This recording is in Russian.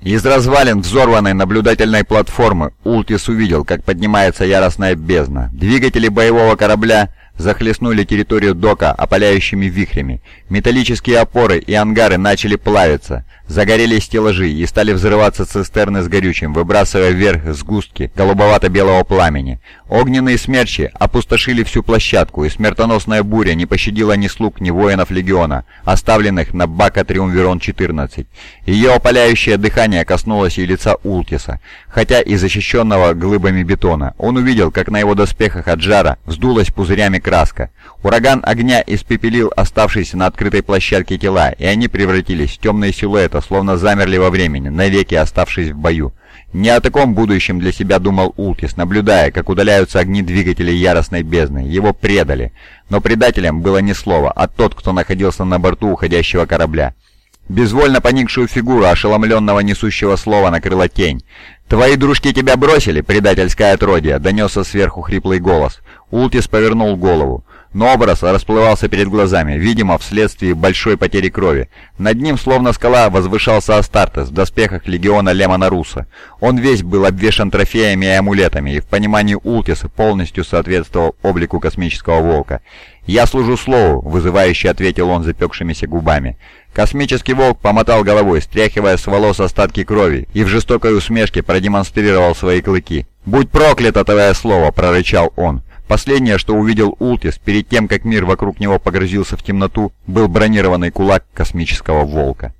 Из развалин взорванной наблюдательной платформы Ултис увидел, как поднимается яростная бездна. Двигатели боевого корабля захлестнули территорию дока опаляющими вихрями. Металлические опоры и ангары начали плавиться. Загорелись стеллажи и стали взрываться цистерны с горючим, выбрасывая вверх сгустки голубовато-белого пламени. Огненные смерчи опустошили всю площадку, и смертоносная буря не пощадила ни слуг, ни воинов Легиона, оставленных на Бака Триумвирон-14. Ее опаляющее дыхание коснулось и лица Ултиса, хотя и защищенного глыбами бетона. Он увидел, как на его доспехах от жара вздулась пузырями краска. Ураган огня испепелил оставшиеся на открытой площадке тела, и они превратились в темные силуэты, словно замерли во времени, навеки оставшись в бою. Не о таком будущем для себя думал Ултис, наблюдая, как удаляются огни двигателей яростной бездны. Его предали. Но предателем было не слово, а тот, кто находился на борту уходящего корабля. Безвольно поникшую фигуру ошеломленного несущего слова накрыла тень. «Твои дружки тебя бросили, предательское отродье!» — донесся сверху хриплый голос. Ултис повернул голову но образ расплывался перед глазами, видимо, вследствие большой потери крови. Над ним, словно скала, возвышался Астартес в доспехах легиона Лемона Руса. Он весь был обвешан трофеями и амулетами, и в понимании Ултиса полностью соответствовал облику космического волка. «Я служу слову», — вызывающе ответил он запекшимися губами. Космический волк помотал головой, стряхивая с волос остатки крови, и в жестокой усмешке продемонстрировал свои клыки. «Будь проклято твое слово!» — прорычал он. Последнее, что увидел Ултис перед тем, как мир вокруг него погрузился в темноту, был бронированный кулак космического волка.